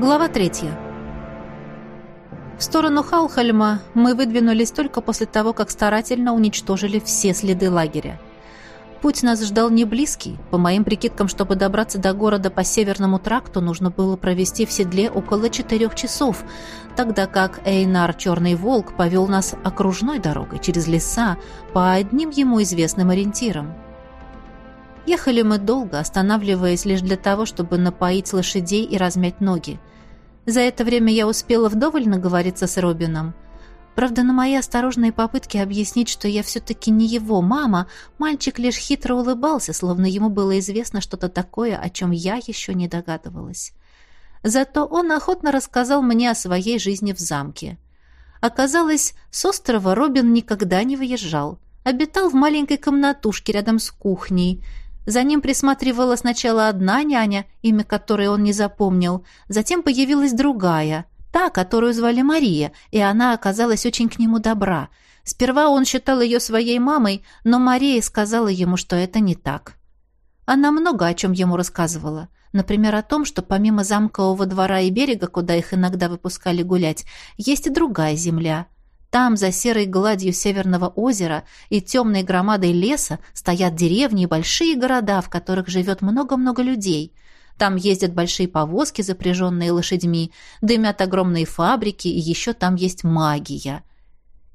Глава третья. В сторону Халхальма мы выдвинулись только после того, как старательно уничтожили все следы лагеря. Путь нас ждал не близкий. По моим прикидкам, чтобы добраться до города по северному тракту, нужно было провести в седле около четырех часов, тогда как Эйнар Черный Волк повел нас окружной дорогой через леса по одним ему известным ориентирам. Ехали мы долго, останавливаясь лишь для того, чтобы напоить лошадей и размять ноги. За это время я успела вдоволь наговориться с Робином – Правда, на мои осторожные попытки объяснить, что я все-таки не его мама, мальчик лишь хитро улыбался, словно ему было известно что-то такое, о чем я еще не догадывалась. Зато он охотно рассказал мне о своей жизни в замке. Оказалось, с острова Робин никогда не выезжал. Обитал в маленькой комнатушке рядом с кухней. За ним присматривала сначала одна няня, имя которой он не запомнил, затем появилась другая — Та, которую звали Мария, и она оказалась очень к нему добра. Сперва он считал ее своей мамой, но Мария сказала ему, что это не так. Она много о чем ему рассказывала. Например, о том, что помимо замкового двора и берега, куда их иногда выпускали гулять, есть и другая земля. Там, за серой гладью северного озера и темной громадой леса, стоят деревни и большие города, в которых живет много-много людей – там ездят большие повозки, запряженные лошадьми, дымят огромные фабрики, и еще там есть магия.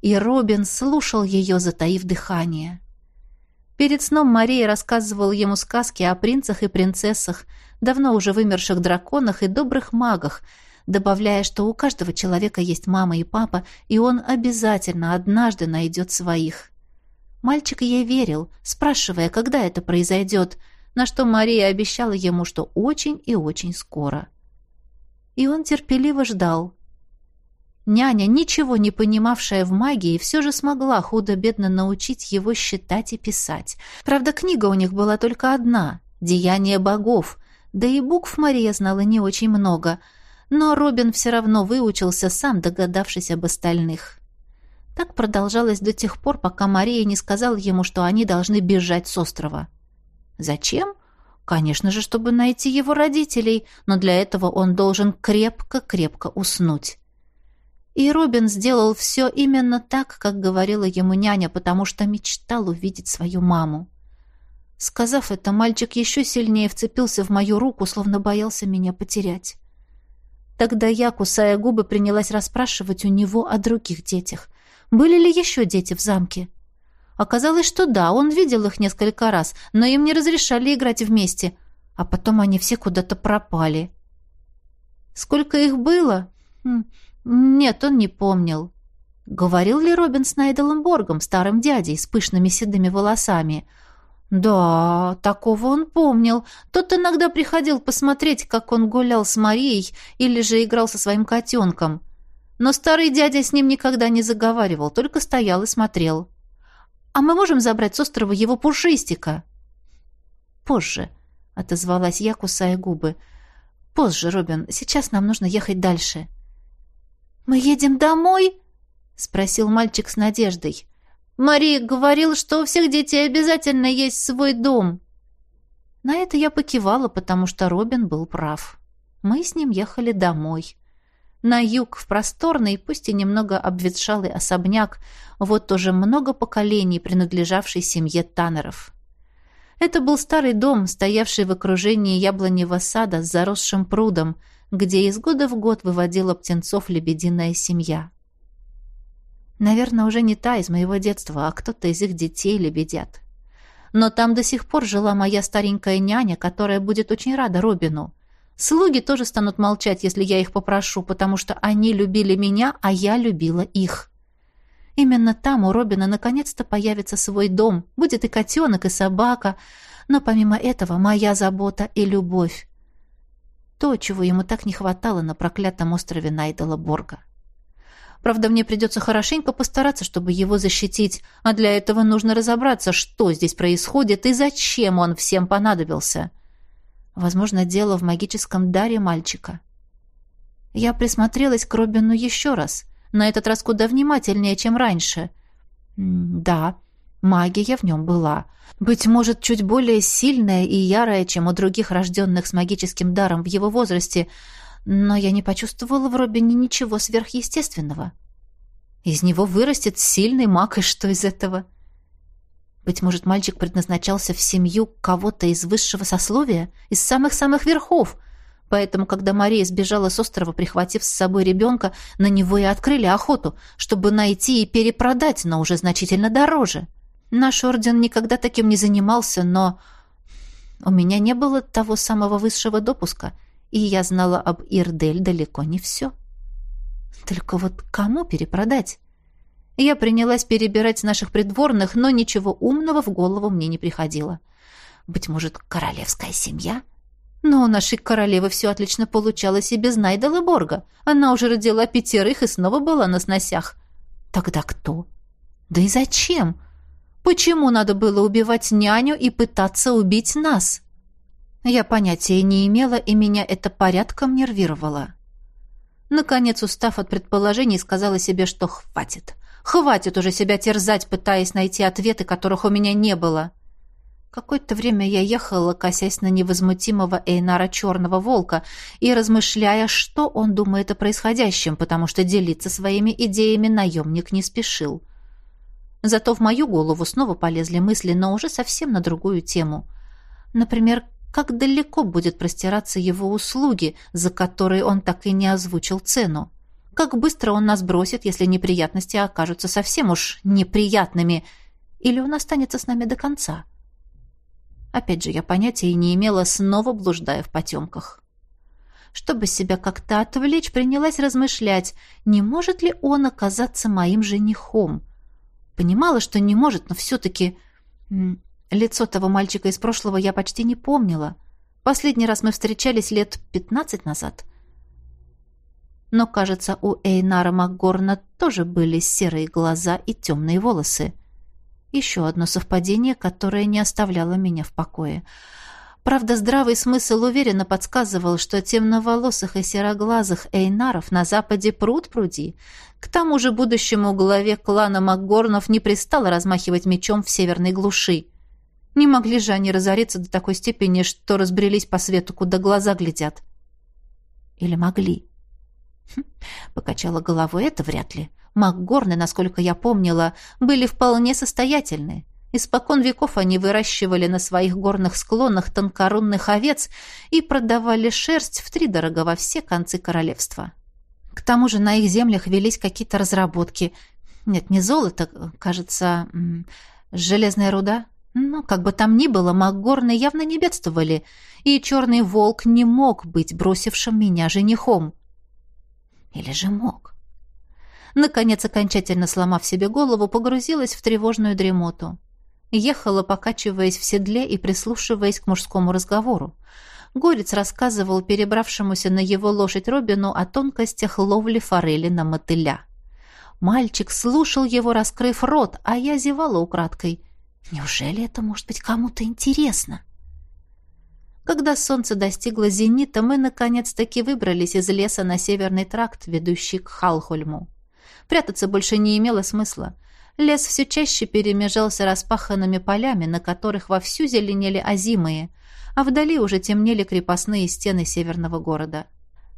И Робин слушал ее, затаив дыхание. Перед сном Мария рассказывала ему сказки о принцах и принцессах, давно уже вымерших драконах и добрых магах, добавляя, что у каждого человека есть мама и папа, и он обязательно однажды найдет своих. Мальчик ей верил, спрашивая, когда это произойдет – на что Мария обещала ему, что очень и очень скоро. И он терпеливо ждал. Няня, ничего не понимавшая в магии, все же смогла худо-бедно научить его считать и писать. Правда, книга у них была только одна — «Деяние богов», да и букв Мария знала не очень много, но Робин все равно выучился сам, догадавшись об остальных. Так продолжалось до тех пор, пока Мария не сказала ему, что они должны бежать с острова. Зачем? Конечно же, чтобы найти его родителей, но для этого он должен крепко-крепко уснуть. И Робин сделал все именно так, как говорила ему няня, потому что мечтал увидеть свою маму. Сказав это, мальчик еще сильнее вцепился в мою руку, словно боялся меня потерять. Тогда я, кусая губы, принялась расспрашивать у него о других детях. Были ли еще дети в замке? Оказалось, что да, он видел их несколько раз, но им не разрешали играть вместе, а потом они все куда-то пропали. Сколько их было? Хм, нет, он не помнил. Говорил ли Робин с Найделом Боргом, старым дядей, с пышными седыми волосами? Да, такого он помнил. Тот иногда приходил посмотреть, как он гулял с Марией или же играл со своим котенком. Но старый дядя с ним никогда не заговаривал, только стоял и смотрел. «А мы можем забрать с острова его пушистика?» «Позже», — отозвалась я, кусая губы. «Позже, Робин. Сейчас нам нужно ехать дальше». «Мы едем домой?» — спросил мальчик с надеждой. «Мария говорил, что у всех детей обязательно есть свой дом». На это я покивала, потому что Робин был прав. Мы с ним ехали домой на юг, в просторный, пусть и немного обветшалый особняк, вот уже много поколений, принадлежавший семье Таннеров. Это был старый дом, стоявший в окружении яблоневого сада с заросшим прудом, где из года в год выводила птенцов лебединая семья. Наверное, уже не та из моего детства, а кто-то из их детей лебедят. Но там до сих пор жила моя старенькая няня, которая будет очень рада Робину — Слуги тоже станут молчать, если я их попрошу, потому что они любили меня, а я любила их. Именно там у Робина наконец-то появится свой дом. Будет и котенок, и собака. Но помимо этого моя забота и любовь. То, чего ему так не хватало на проклятом острове Найдала Борга. Правда, мне придется хорошенько постараться, чтобы его защитить, а для этого нужно разобраться, что здесь происходит и зачем он всем понадобился. — Возможно, дело в магическом даре мальчика. Я присмотрелась к Робину еще раз, на этот раз куда внимательнее, чем раньше. Да, магия в нем была. Быть может, чуть более сильная и ярая, чем у других рожденных с магическим даром в его возрасте, но я не почувствовала в Робине ничего сверхъестественного. Из него вырастет сильный маг, и что из этого? Быть может, мальчик предназначался в семью кого-то из высшего сословия, из самых-самых верхов, Поэтому, когда Мария сбежала с острова, прихватив с собой ребенка, на него и открыли охоту, чтобы найти и перепродать, но уже значительно дороже. Наш орден никогда таким не занимался, но у меня не было того самого высшего допуска, и я знала об Ирдель далеко не все. Только вот кому перепродать? Я принялась перебирать наших придворных, но ничего умного в голову мне не приходило. Быть может, королевская семья — но у нашей королевы все отлично получалось и без Найдала Борга. Она уже родила пятерых и снова была на сносях. Тогда кто? Да и зачем? Почему надо было убивать няню и пытаться убить нас? Я понятия не имела, и меня это порядком нервировало. Наконец, устав от предположений, сказала себе, что хватит. Хватит уже себя терзать, пытаясь найти ответы, которых у меня не было. — Какое-то время я ехала, косясь на невозмутимого Эйнара Черного Волка и размышляя, что он думает о происходящем, потому что делиться своими идеями наемник не спешил. Зато в мою голову снова полезли мысли, но уже совсем на другую тему. Например, как далеко будет простираться его услуги, за которые он так и не озвучил цену? Как быстро он нас бросит, если неприятности окажутся совсем уж неприятными, или он останется с нами до конца?» Опять же, я понятия не имела, снова блуждая в потемках. Чтобы себя как-то отвлечь, принялась размышлять, не может ли он оказаться моим женихом. Понимала, что не может, но все-таки... Лицо того мальчика из прошлого я почти не помнила. Последний раз мы встречались лет пятнадцать назад. Но, кажется, у Эйнара Макгорна тоже были серые глаза и темные волосы. Еще одно совпадение, которое не оставляло меня в покое. Правда, здравый смысл уверенно подсказывал, что темноволосых и сероглазых эйнаров на западе пруд пруди. К тому же будущему главе клана Макгорнов не пристало размахивать мечом в северной глуши. Не могли же они разориться до такой степени, что разбрелись по свету, куда глаза глядят. Или могли? Хм, покачала головой, это вряд ли. Макгорны, насколько я помнила, были вполне состоятельны. Испокон веков они выращивали на своих горных склонах тонкорунных овец и продавали шерсть втридорого во все концы королевства. К тому же на их землях велись какие-то разработки. Нет, не золото, кажется, железная руда. Но, как бы там ни было, Макгорны явно не бедствовали, и черный волк не мог быть бросившим меня женихом. Или же мог? наконец, окончательно сломав себе голову, погрузилась в тревожную дремоту. Ехала, покачиваясь в седле и прислушиваясь к мужскому разговору. Горец рассказывал перебравшемуся на его лошадь Робину о тонкостях ловли форели на мотыля. Мальчик слушал его, раскрыв рот, а я зевала украдкой. Неужели это может быть кому-то интересно? Когда солнце достигло зенита, мы наконец-таки выбрались из леса на северный тракт, ведущий к Халхольму. Прятаться больше не имело смысла. Лес все чаще перемежался распаханными полями, на которых вовсю зеленели озимые, а вдали уже темнели крепостные стены северного города.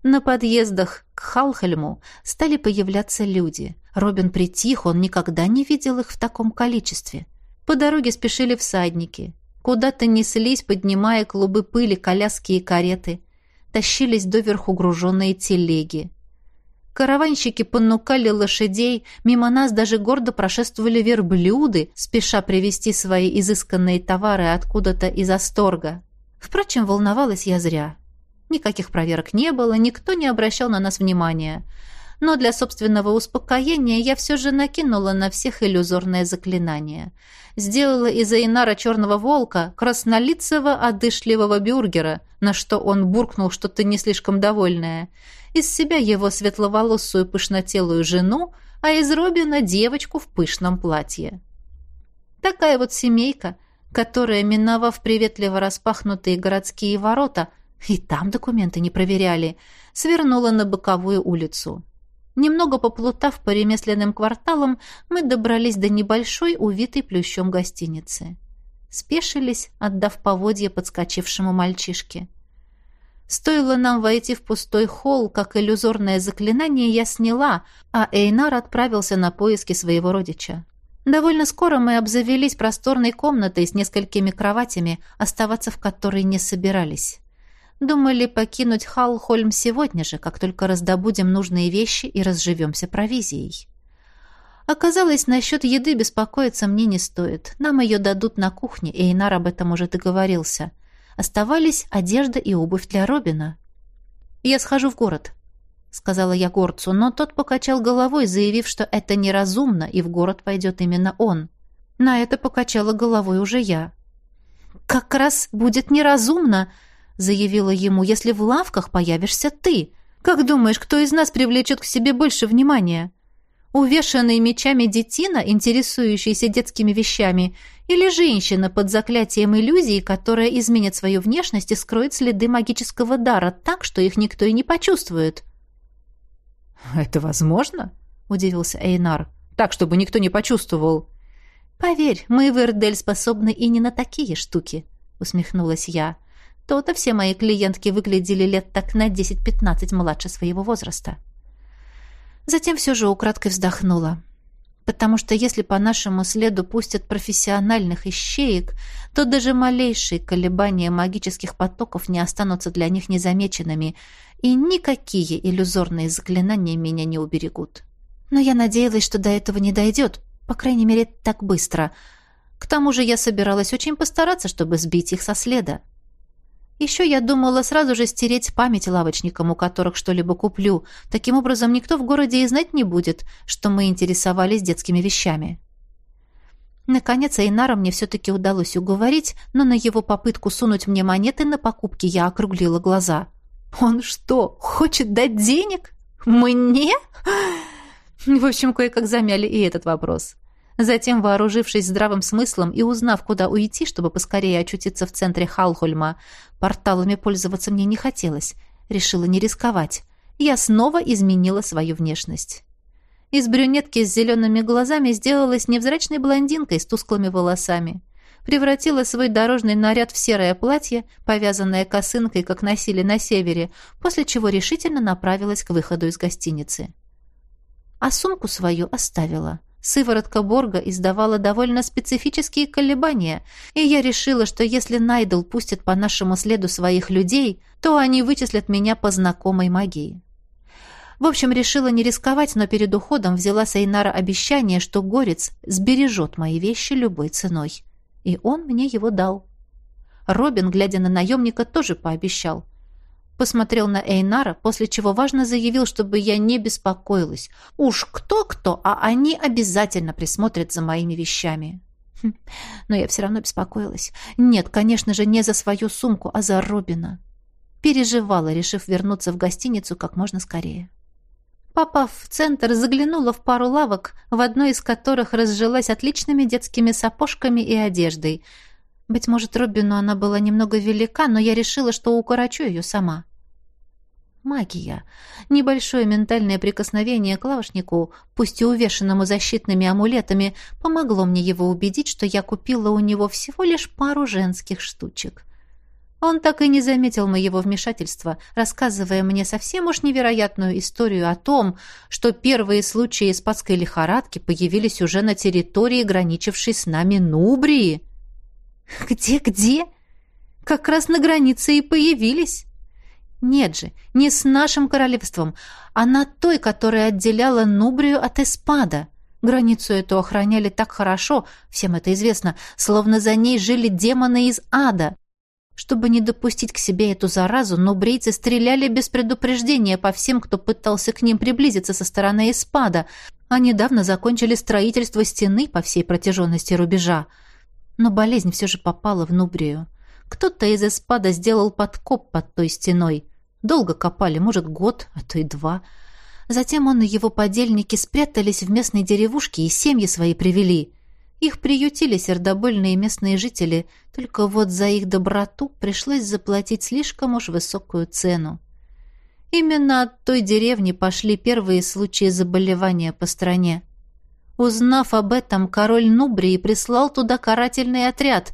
На подъездах к Халхельму стали появляться люди. Робин притих, он никогда не видел их в таком количестве. По дороге спешили всадники. Куда-то неслись, поднимая клубы пыли, коляски и кареты. Тащились доверху груженные телеги. Караванщики понукали лошадей, мимо нас даже гордо прошествовали верблюды, спеша привезти свои изысканные товары откуда-то из Асторга. Впрочем, волновалась я зря. Никаких проверок не было, никто не обращал на нас внимания. Но для собственного успокоения я все же накинула на всех иллюзорное заклинание. Сделала из Эйнара черного волка краснолицего одышливого бюргера, на что он буркнул что-то не слишком довольное – из себя его светловолосую пышнотелую жену, а из Робина девочку в пышном платье. Такая вот семейка, которая, миновав приветливо распахнутые городские ворота, и там документы не проверяли, свернула на боковую улицу. Немного поплутав по ремесленным кварталам, мы добрались до небольшой, увитой плющом гостиницы. Спешились, отдав поводье подскочившему мальчишке. Стоило нам войти в пустой холл, как иллюзорное заклинание я сняла, а Эйнар отправился на поиски своего родича. Довольно скоро мы обзавелись просторной комнатой с несколькими кроватями, оставаться в которой не собирались. Думали покинуть Халхольм сегодня же, как только раздобудем нужные вещи и разживемся провизией. Оказалось, насчет еды беспокоиться мне не стоит. Нам ее дадут на кухне, и Эйнар об этом уже договорился. Оставались одежда и обувь для Робина. «Я схожу в город», — сказала я горцу, но тот покачал головой, заявив, что это неразумно, и в город пойдет именно он. На это покачала головой уже я. «Как раз будет неразумно», — заявила ему, — «если в лавках появишься ты. Как думаешь, кто из нас привлечет к себе больше внимания?» увешанный мечами детина, интересующийся детскими вещами, или женщина под заклятием иллюзии, которая изменит свою внешность и скроет следы магического дара так, что их никто и не почувствует. «Это возможно?» — удивился Эйнар. «Так, чтобы никто не почувствовал». «Поверь, мы в Эрдель способны и не на такие штуки», — усмехнулась я. «То-то все мои клиентки выглядели лет так на 10-15 младше своего возраста». Затем все же украдкой вздохнула. Потому что если по нашему следу пустят профессиональных ищеек, то даже малейшие колебания магических потоков не останутся для них незамеченными, и никакие иллюзорные заклинания меня не уберегут. Но я надеялась, что до этого не дойдет, по крайней мере, так быстро. К тому же я собиралась очень постараться, чтобы сбить их со следа. Еще я думала сразу же стереть память лавочникам, у которых что-либо куплю. Таким образом, никто в городе и знать не будет, что мы интересовались детскими вещами. Наконец, Эйнара мне все-таки удалось уговорить, но на его попытку сунуть мне монеты на покупки я округлила глаза. «Он что, хочет дать денег? Мне?» В общем, кое-как замяли и этот вопрос. Затем, вооружившись здравым смыслом и узнав, куда уйти, чтобы поскорее очутиться в центре Халхольма, порталами пользоваться мне не хотелось. Решила не рисковать. Я снова изменила свою внешность. Из брюнетки с зелеными глазами сделалась невзрачной блондинкой с тусклыми волосами. Превратила свой дорожный наряд в серое платье, повязанное косынкой, как носили на севере, после чего решительно направилась к выходу из гостиницы. А сумку свою оставила. Сыворотка Борга издавала довольно специфические колебания, и я решила, что если Найдл пустит по нашему следу своих людей, то они вычислят меня по знакомой магии. В общем, решила не рисковать, но перед уходом взяла с Эйнара обещание, что Горец сбережет мои вещи любой ценой. И он мне его дал. Робин, глядя на наемника, тоже пообещал – посмотрел на Эйнара, после чего важно заявил, чтобы я не беспокоилась. Уж кто-кто, а они обязательно присмотрят за моими вещами. Хм, но я все равно беспокоилась. Нет, конечно же, не за свою сумку, а за Робина. Переживала, решив вернуться в гостиницу как можно скорее. Попав в центр, заглянула в пару лавок, в одной из которых разжилась отличными детскими сапожками и одеждой – быть может, Робину она была немного велика, но я решила, что укорочу ее сама. Магия. Небольшое ментальное прикосновение к лавочнику, пусть и увешанному защитными амулетами, помогло мне его убедить, что я купила у него всего лишь пару женских штучек. Он так и не заметил моего вмешательства, рассказывая мне совсем уж невероятную историю о том, что первые случаи спадской лихорадки появились уже на территории, граничившей с нами Нубрии. Где-где? Как раз на границе и появились. Нет же, не с нашим королевством, а на той, которая отделяла Нубрию от Эспада. Границу эту охраняли так хорошо, всем это известно, словно за ней жили демоны из ада. Чтобы не допустить к себе эту заразу, нубрийцы стреляли без предупреждения по всем, кто пытался к ним приблизиться со стороны Эспада, а недавно закончили строительство стены по всей протяженности рубежа. Но болезнь все же попала в Нубрию. Кто-то из эспада сделал подкоп под той стеной. Долго копали, может, год, а то и два. Затем он и его подельники спрятались в местной деревушке и семьи свои привели. Их приютили сердобольные местные жители, только вот за их доброту пришлось заплатить слишком уж высокую цену. Именно от той деревни пошли первые случаи заболевания по стране. Узнав об этом, король Нубрии прислал туда карательный отряд,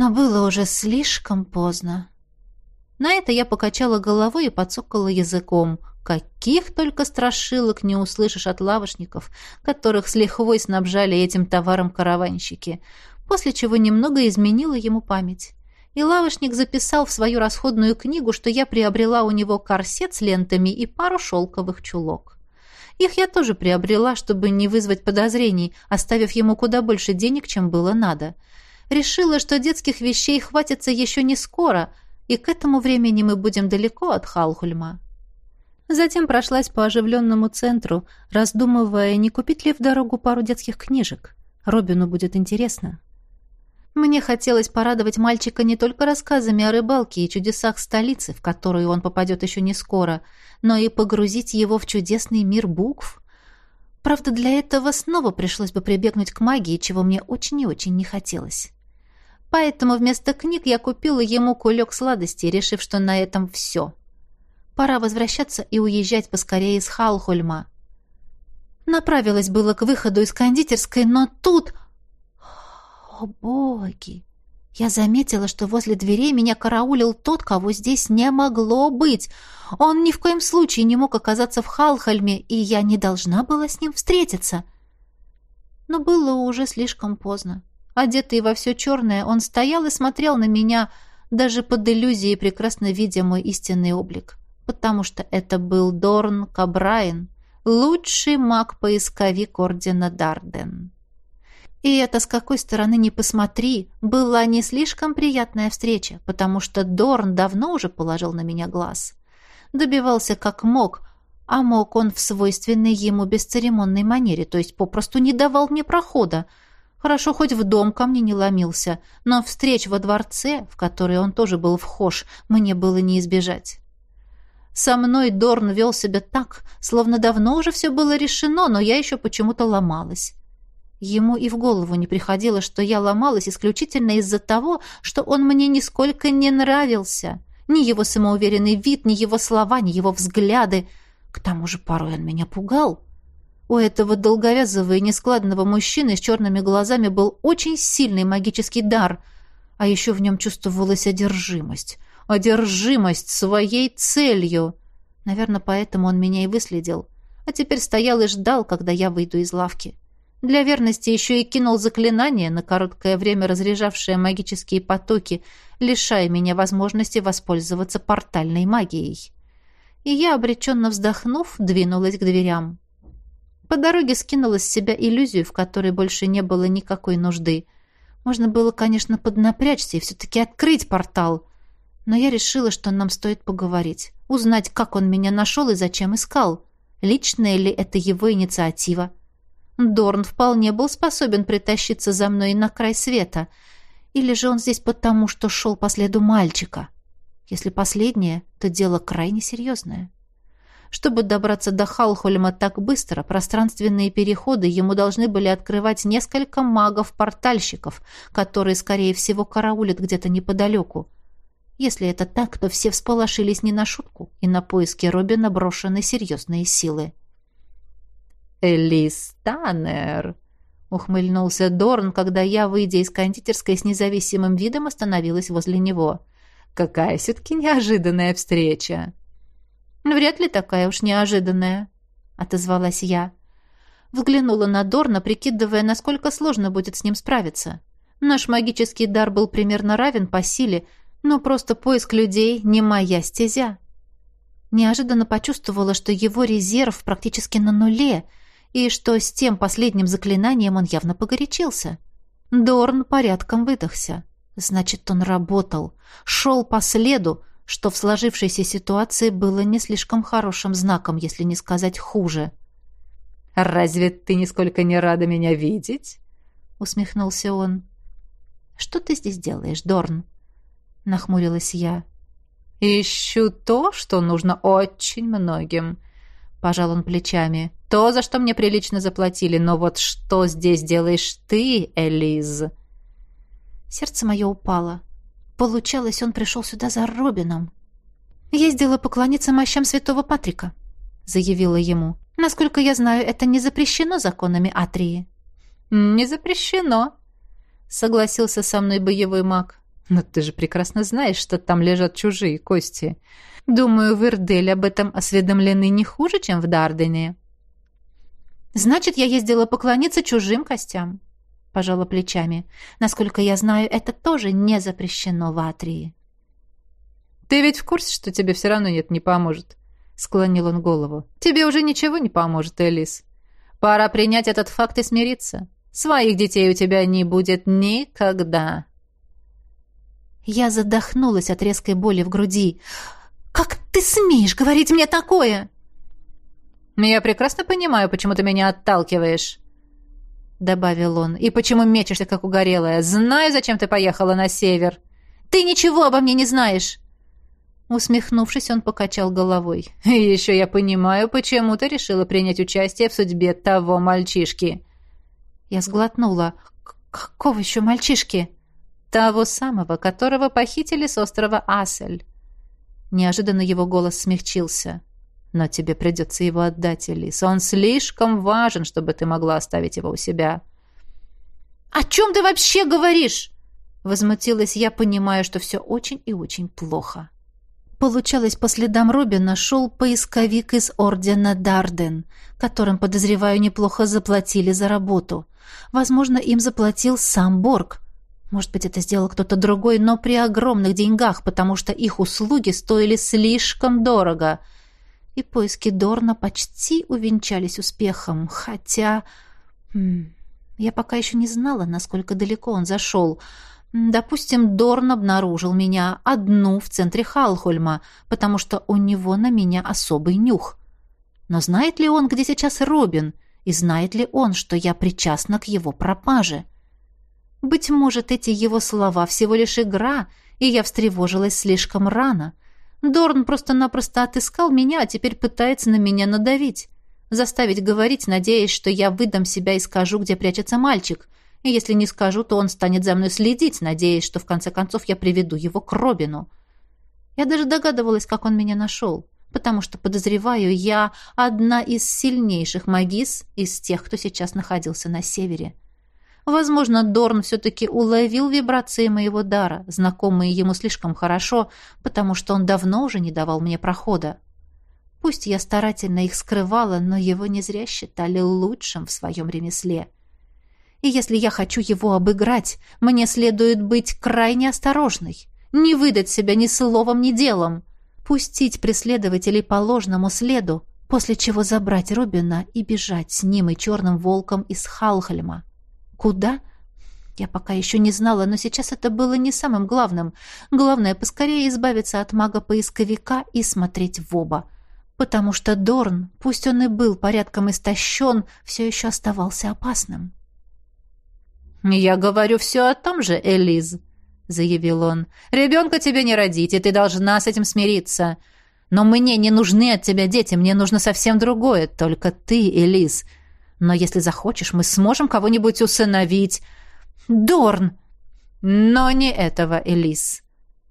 но было уже слишком поздно. На это я покачала головой и подсокала языком. Каких только страшилок не услышишь от лавочников, которых с лихвой снабжали этим товаром караванщики, после чего немного изменила ему память. И лавочник записал в свою расходную книгу, что я приобрела у него корсет с лентами и пару шелковых чулок. Их я тоже приобрела, чтобы не вызвать подозрений, оставив ему куда больше денег, чем было надо. Решила, что детских вещей хватится еще не скоро, и к этому времени мы будем далеко от Халхульма. Затем прошлась по оживленному центру, раздумывая, не купить ли в дорогу пару детских книжек. Робину будет интересно. Мне хотелось порадовать мальчика не только рассказами о рыбалке и чудесах столицы, в которую он попадет еще не скоро, но и погрузить его в чудесный мир букв. Правда, для этого снова пришлось бы прибегнуть к магии, чего мне очень и очень не хотелось. Поэтому вместо книг я купила ему кулек сладостей, решив, что на этом все. Пора возвращаться и уезжать поскорее из Халхольма. Направилась было к выходу из кондитерской, но тут... О, боги! Я заметила, что возле дверей меня караулил тот, кого здесь не могло быть. Он ни в коем случае не мог оказаться в Халхальме, и я не должна была с ним встретиться. Но было уже слишком поздно. Одетый во все черное, он стоял и смотрел на меня, даже под иллюзией прекрасно видя мой истинный облик. Потому что это был Дорн Кабрайн, лучший маг-поисковик Ордена Дарден. И это, с какой стороны ни посмотри, была не слишком приятная встреча, потому что Дорн давно уже положил на меня глаз. Добивался как мог, а мог он в свойственной ему бесцеремонной манере, то есть попросту не давал мне прохода. Хорошо, хоть в дом ко мне не ломился, но встреч во дворце, в который он тоже был вхож, мне было не избежать. Со мной Дорн вел себя так, словно давно уже все было решено, но я еще почему-то ломалась. Ему и в голову не приходило, что я ломалась исключительно из-за того, что он мне нисколько не нравился. Ни его самоуверенный вид, ни его слова, ни его взгляды. К тому же порой он меня пугал. У этого долговязого и нескладного мужчины с черными глазами был очень сильный магический дар, а еще в нем чувствовалась одержимость. Одержимость своей целью. Наверное, поэтому он меня и выследил. А теперь стоял и ждал, когда я выйду из лавки. Для верности еще и кинул заклинание, на короткое время разряжавшее магические потоки, лишая меня возможности воспользоваться портальной магией. И я, обреченно вздохнув, двинулась к дверям. По дороге скинула с себя иллюзию, в которой больше не было никакой нужды. Можно было, конечно, поднапрячься и все-таки открыть портал. Но я решила, что нам стоит поговорить. Узнать, как он меня нашел и зачем искал. Личная ли это его инициатива. Дорн вполне был способен притащиться за мной на край света. Или же он здесь потому, что шел по следу мальчика? Если последнее, то дело крайне серьезное. Чтобы добраться до Халхольма так быстро, пространственные переходы ему должны были открывать несколько магов-портальщиков, которые, скорее всего, караулят где-то неподалеку. Если это так, то все всполошились не на шутку, и на поиски Робина брошены серьезные силы. «Элис Таннер!» — ухмыльнулся Дорн, когда я, выйдя из кондитерской с независимым видом, остановилась возле него. «Какая все-таки неожиданная встреча!» «Вряд ли такая уж неожиданная», — отозвалась я. Взглянула на Дорна, прикидывая, насколько сложно будет с ним справиться. Наш магический дар был примерно равен по силе, но просто поиск людей не моя стезя. Неожиданно почувствовала, что его резерв практически на нуле — и что с тем последним заклинанием он явно погорячился. Дорн порядком выдохся. Значит, он работал, шел по следу, что в сложившейся ситуации было не слишком хорошим знаком, если не сказать хуже. «Разве ты нисколько не рада меня видеть?» — усмехнулся он. «Что ты здесь делаешь, Дорн?» — нахмурилась я. «Ищу то, что нужно очень многим», — пожал он плечами то, за что мне прилично заплатили, но вот что здесь делаешь ты, Элиз?» Сердце мое упало. Получалось, он пришел сюда за Робином. «Ездила поклониться мощам святого Патрика», — заявила ему. «Насколько я знаю, это не запрещено законами Атрии». «Не запрещено», — согласился со мной боевой маг. Но ты же прекрасно знаешь, что там лежат чужие кости. Думаю, в Ирдель об этом осведомлены не хуже, чем в Дардене. Значит, я ездила поклониться чужим костям, пожала плечами. Насколько я знаю, это тоже не запрещено в Атрии. Ты ведь в курсе, что тебе все равно нет не поможет? Склонил он голову. Тебе уже ничего не поможет, Элис. Пора принять этот факт и смириться. Своих детей у тебя не будет никогда. Я задохнулась от резкой боли в груди. «Как ты смеешь говорить мне такое?» «Я прекрасно понимаю, почему ты меня отталкиваешь», — добавил он. «И почему мечешься, как угорелая. Знаю, зачем ты поехала на север». «Ты ничего обо мне не знаешь!» Усмехнувшись, он покачал головой. «И еще я понимаю, почему ты решила принять участие в судьбе того мальчишки». Я сглотнула. «Какого еще мальчишки?» Того самого, которого похитили с острова Асель. Неожиданно его голос смягчился. Но тебе придется его отдать, Элис. Он слишком важен, чтобы ты могла оставить его у себя. «О чем ты вообще говоришь?» Возмутилась я, понимая, что все очень и очень плохо. Получалось, по следам Робина шел поисковик из ордена Дарден, которым, подозреваю, неплохо заплатили за работу. Возможно, им заплатил сам Борг. Может быть, это сделал кто-то другой, но при огромных деньгах, потому что их услуги стоили слишком дорого. И поиски Дорна почти увенчались успехом, хотя... Хм, я пока еще не знала, насколько далеко он зашел. Допустим, Дорн обнаружил меня одну в центре Халхольма, потому что у него на меня особый нюх. Но знает ли он, где сейчас Робин, и знает ли он, что я причастна к его пропаже? Быть может, эти его слова всего лишь игра, и я встревожилась слишком рано. Дорн просто-напросто отыскал меня, а теперь пытается на меня надавить. Заставить говорить, надеясь, что я выдам себя и скажу, где прячется мальчик. И если не скажу, то он станет за мной следить, надеясь, что в конце концов я приведу его к Робину. Я даже догадывалась, как он меня нашел, потому что, подозреваю, я одна из сильнейших магис из тех, кто сейчас находился на севере. Возможно, Дорн все-таки уловил вибрации моего дара, знакомые ему слишком хорошо, потому что он давно уже не давал мне прохода. Пусть я старательно их скрывала, но его не зря считали лучшим в своем ремесле. И если я хочу его обыграть, мне следует быть крайне осторожной, не выдать себя ни словом, ни делом, пустить преследователей по ложному следу, после чего забрать Робина и бежать с ним и черным волком из Халхальма. Куда? Я пока еще не знала, но сейчас это было не самым главным. Главное, поскорее избавиться от мага-поисковика и смотреть в оба. Потому что Дорн, пусть он и был порядком истощен, все еще оставался опасным. «Я говорю все о том же, Элиз», — заявил он. «Ребенка тебе не родить, и ты должна с этим смириться. Но мне не нужны от тебя дети, мне нужно совсем другое. Только ты, Элиз. Но если захочешь, мы сможем кого-нибудь усыновить. Дорн! Но не этого, Элис.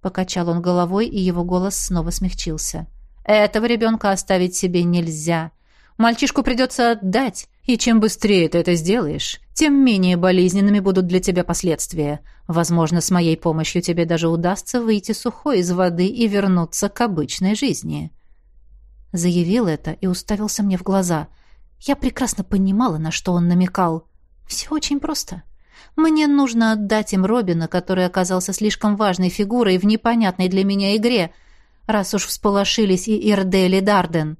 Покачал он головой, и его голос снова смягчился. Этого ребенка оставить себе нельзя. Мальчишку придется отдать. И чем быстрее ты это сделаешь, тем менее болезненными будут для тебя последствия. Возможно, с моей помощью тебе даже удастся выйти сухой из воды и вернуться к обычной жизни. Заявил это и уставился мне в глаза — я прекрасно понимала, на что он намекал. Все очень просто. Мне нужно отдать им Робина, который оказался слишком важной фигурой в непонятной для меня игре, раз уж всполошились и Ирдель, и Дарден.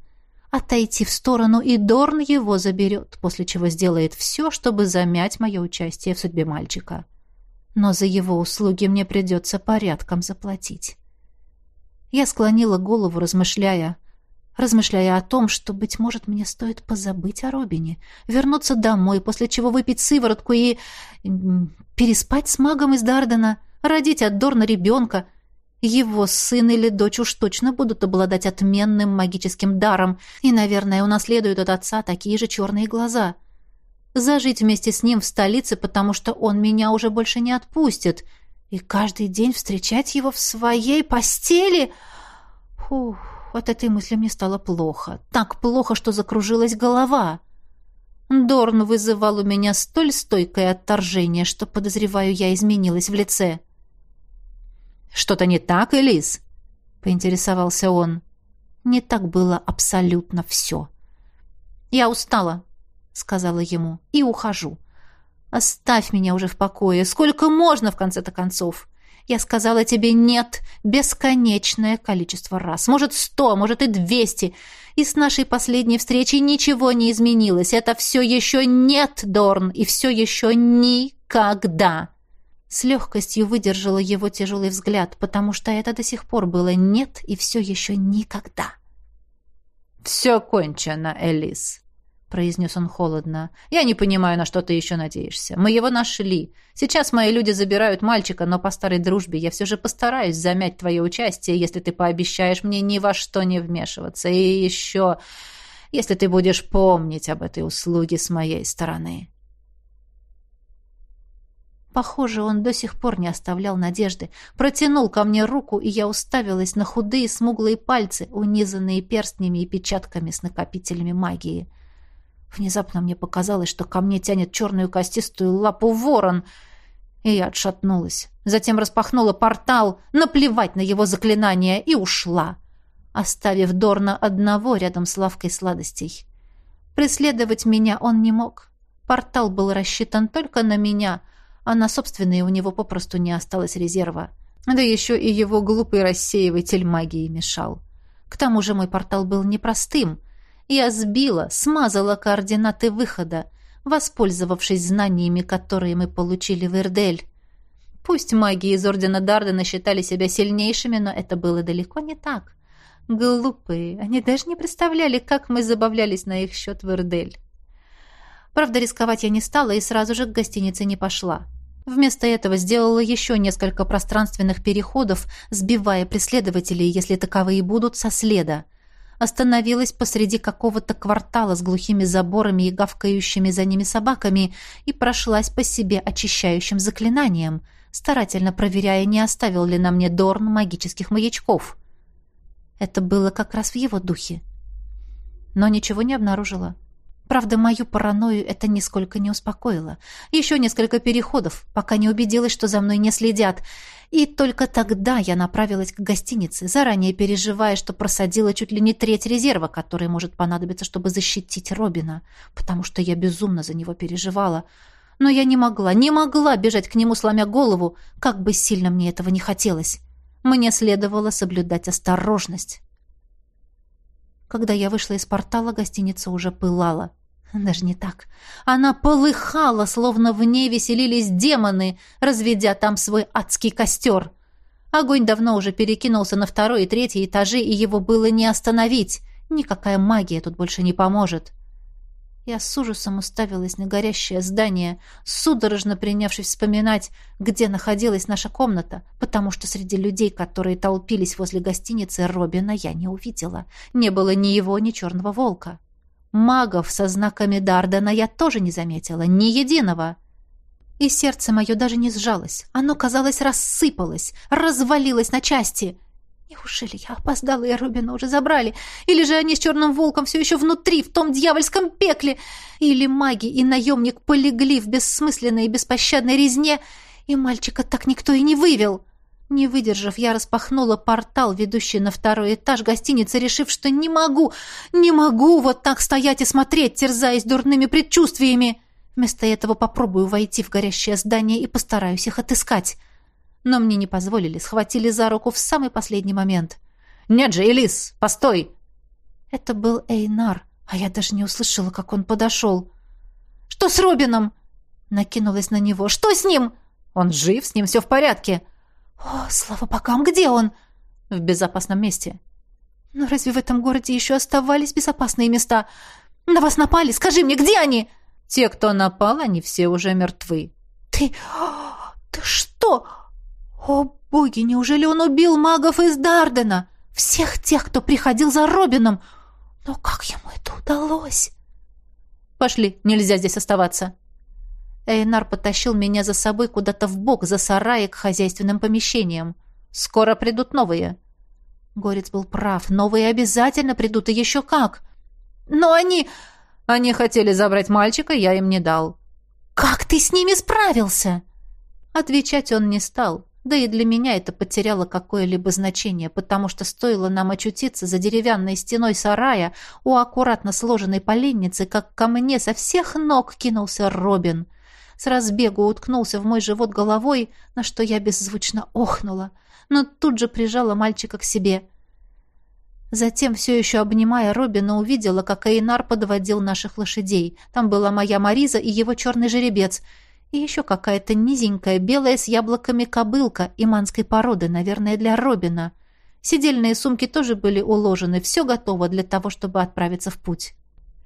Отойти в сторону, и Дорн его заберет, после чего сделает все, чтобы замять мое участие в судьбе мальчика. Но за его услуги мне придется порядком заплатить. Я склонила голову, размышляя — размышляя о том, что, быть может, мне стоит позабыть о Робине, вернуться домой, после чего выпить сыворотку и... переспать с магом из Дардена, родить от Дорна ребенка. Его сын или дочь уж точно будут обладать отменным магическим даром и, наверное, унаследуют от отца такие же черные глаза. Зажить вместе с ним в столице, потому что он меня уже больше не отпустит, и каждый день встречать его в своей постели... Фух... От этой мысли мне стало плохо. Так плохо, что закружилась голова. Дорн вызывал у меня столь стойкое отторжение, что, подозреваю, я изменилась в лице. «Что-то не так, Элис?» — поинтересовался он. Не так было абсолютно все. «Я устала», — сказала ему, — «и ухожу. Оставь меня уже в покое. Сколько можно, в конце-то концов?» Я сказала тебе «нет» бесконечное количество раз. Может, сто, может и двести. И с нашей последней встречи ничего не изменилось. Это все еще «нет», Дорн, и все еще «никогда». С легкостью выдержала его тяжелый взгляд, потому что это до сих пор было «нет» и все еще «никогда». «Все кончено, Элис», — произнес он холодно. «Я не понимаю, на что ты еще надеешься. Мы его нашли. Сейчас мои люди забирают мальчика, но по старой дружбе я все же постараюсь замять твое участие, если ты пообещаешь мне ни во что не вмешиваться. И еще, если ты будешь помнить об этой услуге с моей стороны». Похоже, он до сих пор не оставлял надежды. Протянул ко мне руку, и я уставилась на худые смуглые пальцы, унизанные перстнями и печатками с накопителями магии. — Внезапно мне показалось, что ко мне тянет черную костистую лапу ворон, и я отшатнулась. Затем распахнула портал, наплевать на его заклинание, и ушла, оставив Дорна одного рядом с лавкой сладостей. Преследовать меня он не мог. Портал был рассчитан только на меня, а на собственные у него попросту не осталось резерва. Да еще и его глупый рассеиватель магии мешал. К тому же мой портал был непростым — я сбила, смазала координаты выхода, воспользовавшись знаниями, которые мы получили в Ирдель. Пусть маги из Ордена Дардена считали себя сильнейшими, но это было далеко не так. Глупые, они даже не представляли, как мы забавлялись на их счет в Ирдель. Правда, рисковать я не стала и сразу же к гостинице не пошла. Вместо этого сделала еще несколько пространственных переходов, сбивая преследователей, если таковые будут, со следа — остановилась посреди какого-то квартала с глухими заборами и гавкающими за ними собаками и прошлась по себе очищающим заклинанием, старательно проверяя, не оставил ли на мне Дорн магических маячков. Это было как раз в его духе. Но ничего не обнаружила. Правда, мою паранойю это нисколько не успокоило. Еще несколько переходов, пока не убедилась, что за мной не следят, и только тогда я направилась к гостинице, заранее переживая, что просадила чуть ли не треть резерва, который может понадобиться, чтобы защитить Робина, потому что я безумно за него переживала. Но я не могла, не могла бежать к нему, сломя голову, как бы сильно мне этого не хотелось. Мне следовало соблюдать осторожность. Когда я вышла из портала, гостиница уже пылала. Даже не так. Она полыхала, словно в ней веселились демоны, разведя там свой адский костер. Огонь давно уже перекинулся на второй и третий этажи, и его было не остановить. Никакая магия тут больше не поможет. Я с ужасом уставилась на горящее здание, судорожно принявшись вспоминать, где находилась наша комната, потому что среди людей, которые толпились возле гостиницы, Робина я не увидела. Не было ни его, ни черного волка. Магов со знаками Дардена я тоже не заметила, ни единого. И сердце мое даже не сжалось. Оно, казалось, рассыпалось, развалилось на части. Неужели я опоздала, и Рубина уже забрали? Или же они с черным волком все еще внутри, в том дьявольском пекле? Или маги и наемник полегли в бессмысленной и беспощадной резне, и мальчика так никто и не вывел?» Не выдержав, я распахнула портал, ведущий на второй этаж гостиницы, решив, что не могу, не могу вот так стоять и смотреть, терзаясь дурными предчувствиями. Вместо этого попробую войти в горящее здание и постараюсь их отыскать. Но мне не позволили, схватили за руку в самый последний момент. «Нет же, Элис, постой!» Это был Эйнар, а я даже не услышала, как он подошел. «Что с Робином?» Накинулась на него. «Что с ним?» «Он жив, с ним все в порядке». «О, слава богам, где он?» «В безопасном месте». «Но разве в этом городе еще оставались безопасные места? На вас напали? Скажи мне, где они?» «Те, кто напал, они все уже мертвы». «Ты... ты что? О, боги, неужели он убил магов из Дардена? Всех тех, кто приходил за Робином? Но как ему это удалось?» «Пошли, нельзя здесь оставаться». Эйнар потащил меня за собой куда-то в бок за сараи к хозяйственным помещениям. Скоро придут новые. Горец был прав. Новые обязательно придут, и еще как. Но они... Они хотели забрать мальчика, я им не дал. Как ты с ними справился? Отвечать он не стал. Да и для меня это потеряло какое-либо значение, потому что стоило нам очутиться за деревянной стеной сарая у аккуратно сложенной поленницы, как ко мне со всех ног кинулся Робин. С разбегу уткнулся в мой живот головой, на что я беззвучно охнула, но тут же прижала мальчика к себе. Затем, все еще обнимая Робина, увидела, как Эйнар подводил наших лошадей. Там была моя Мариза и его черный жеребец — и еще какая-то низенькая, белая с яблоками кобылка иманской породы, наверное, для Робина. Сидельные сумки тоже были уложены, все готово для того, чтобы отправиться в путь.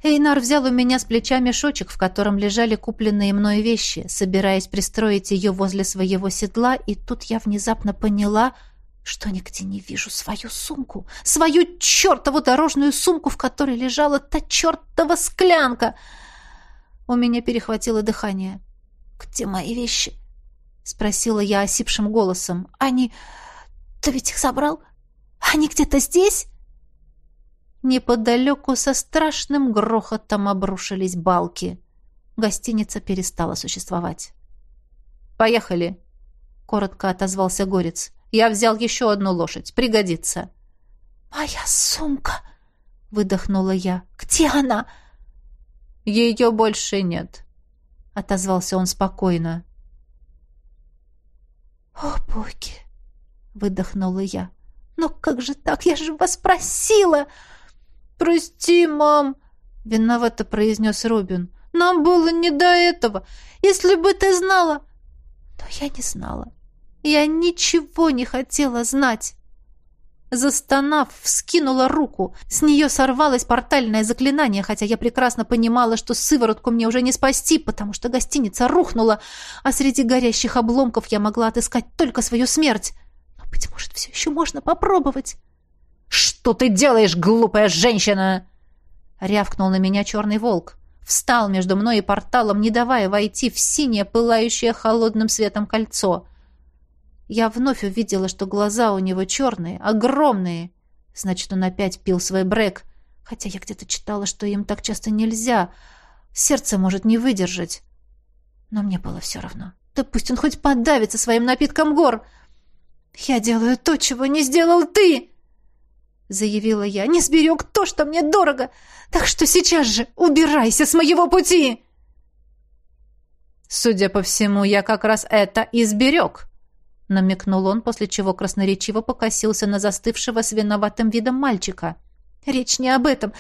Эйнар взял у меня с плеча мешочек, в котором лежали купленные мной вещи, собираясь пристроить ее возле своего седла, и тут я внезапно поняла, что нигде не вижу свою сумку. Свою чертову дорожную сумку, в которой лежала та чертова склянка. У меня перехватило дыхание. — «Где мои вещи?» — спросила я осипшим голосом. «Они... Ты ведь их забрал? Они где-то здесь?» Неподалеку со страшным грохотом обрушились балки. Гостиница перестала существовать. «Поехали!» — коротко отозвался Горец. «Я взял еще одну лошадь. Пригодится». «Моя сумка!» — выдохнула я. «Где она?» «Ее больше нет. — отозвался он спокойно. «О, боги!» — выдохнула я. «Но как же так? Я же вас просила!» «Прости, мам!» — виновато произнес Робин. «Нам было не до этого. Если бы ты знала...» «Но я не знала. Я ничего не хотела знать». Застонав, вскинула руку. С нее сорвалось портальное заклинание, хотя я прекрасно понимала, что сыворотку мне уже не спасти, потому что гостиница рухнула, а среди горящих обломков я могла отыскать только свою смерть. Но, быть может, все еще можно попробовать. «Что ты делаешь, глупая женщина?» Рявкнул на меня черный волк. Встал между мной и порталом, не давая войти в синее, пылающее холодным светом кольцо — я вновь увидела, что глаза у него черные, огромные. Значит, он опять пил свой брек. Хотя я где-то читала, что им так часто нельзя. Сердце может не выдержать. Но мне было все равно. Да пусть он хоть подавится своим напитком гор. «Я делаю то, чего не сделал ты!» Заявила я. «Не сберег то, что мне дорого! Так что сейчас же убирайся с моего пути!» Судя по всему, я как раз это и сберег намекнул он, после чего красноречиво покосился на застывшего с виноватым видом мальчика. «Речь не об этом.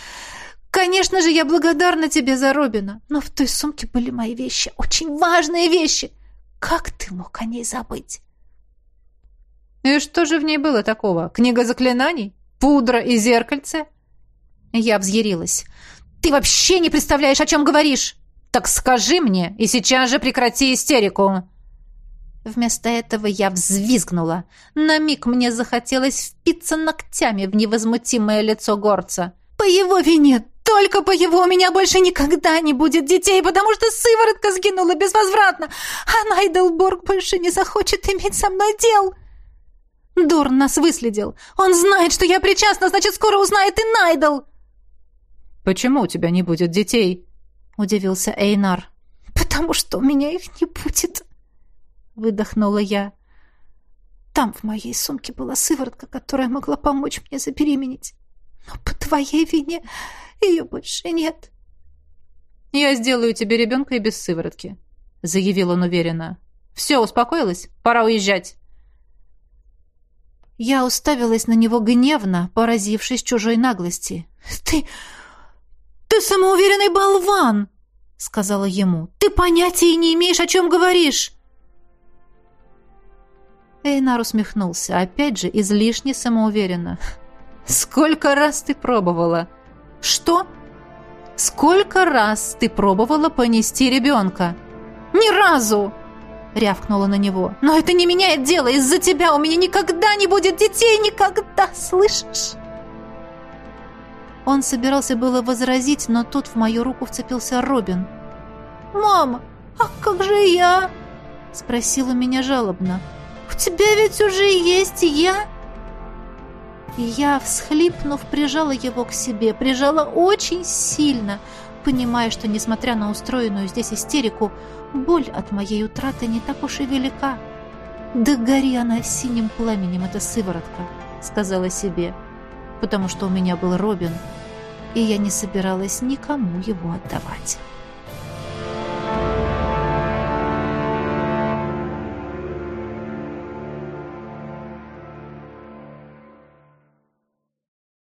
Конечно же, я благодарна тебе за Робина, но в той сумке были мои вещи, очень важные вещи. Как ты мог о ней забыть?» «И что же в ней было такого? Книга заклинаний? Пудра и зеркальце?» Я взъярилась. «Ты вообще не представляешь, о чем говоришь!» «Так скажи мне, и сейчас же прекрати истерику!» Вместо этого я взвизгнула. На миг мне захотелось впиться ногтями в невозмутимое лицо горца. «По его вине! Только по его у меня больше никогда не будет детей, потому что сыворотка сгинула безвозвратно, а Найделборг больше не захочет иметь со мной дел!» Дорн нас выследил. Он знает, что я причастна, значит, скоро узнает и Найдл!» «Почему у тебя не будет детей?» — удивился Эйнар. «Потому что у меня их не будет», — выдохнула я. «Там в моей сумке была сыворотка, которая могла помочь мне забеременеть. Но по твоей вине ее больше нет». «Я сделаю тебе ребенка и без сыворотки», — заявил он уверенно. «Все, успокоилась? Пора уезжать». Я уставилась на него гневно, поразившись чужой наглости. «Ты... ты самоуверенный болван!» — сказала ему. «Ты понятия не имеешь, о чем говоришь!» Эйнар усмехнулся, опять же, излишне самоуверенно. «Сколько раз ты пробовала?» «Что?» «Сколько раз ты пробовала понести ребенка?» «Ни разу!» Рявкнула на него. «Но это не меняет дело! Из-за тебя у меня никогда не будет детей! Никогда! Слышишь?» Он собирался было возразить, но тут в мою руку вцепился Робин. «Мама, а как же я?» спросила меня жалобно. «У тебя ведь уже есть я!» И я, всхлипнув, прижала его к себе, прижала очень сильно, понимая, что, несмотря на устроенную здесь истерику, боль от моей утраты не так уж и велика. «Да гори она синим пламенем, эта сыворотка», — сказала себе, потому что у меня был Робин, и я не собиралась никому его отдавать.